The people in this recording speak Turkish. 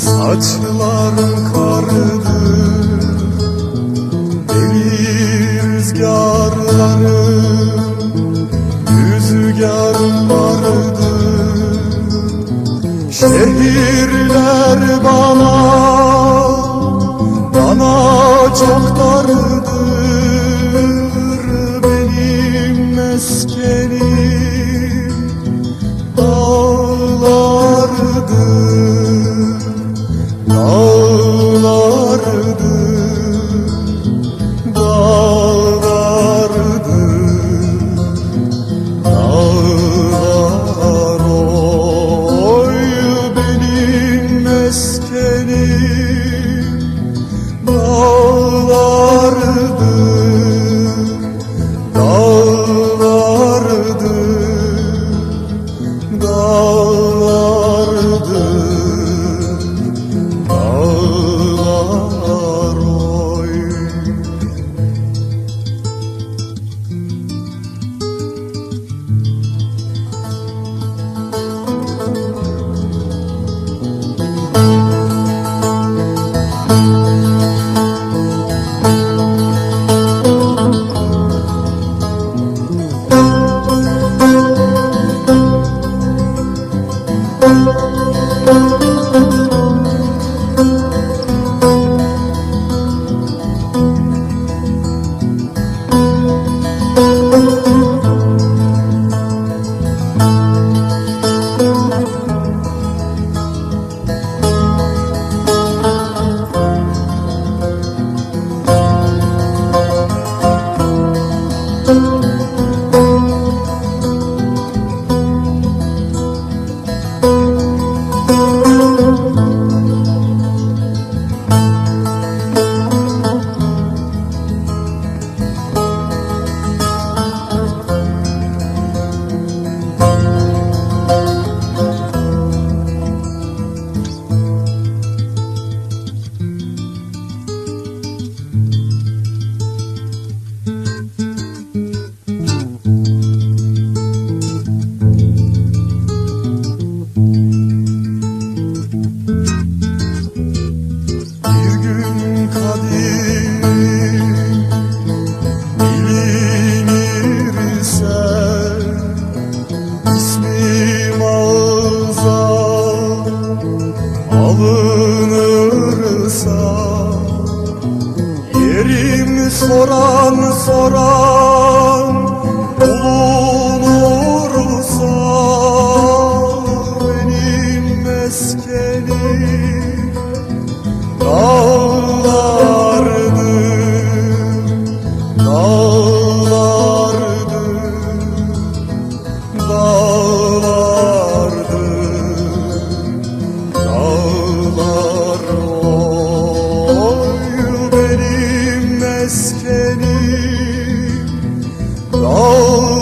Saçların karıdır. Deli rüzgarların Rüzgarlarıdır Şehirler bana Bana çok darıdır. Benim meskenim Dağlarıdır Dağlarıdır Dağlar oy benim meskenim Dağlarıdır Dağlarıdır yerim soran soran meskenim, dağlar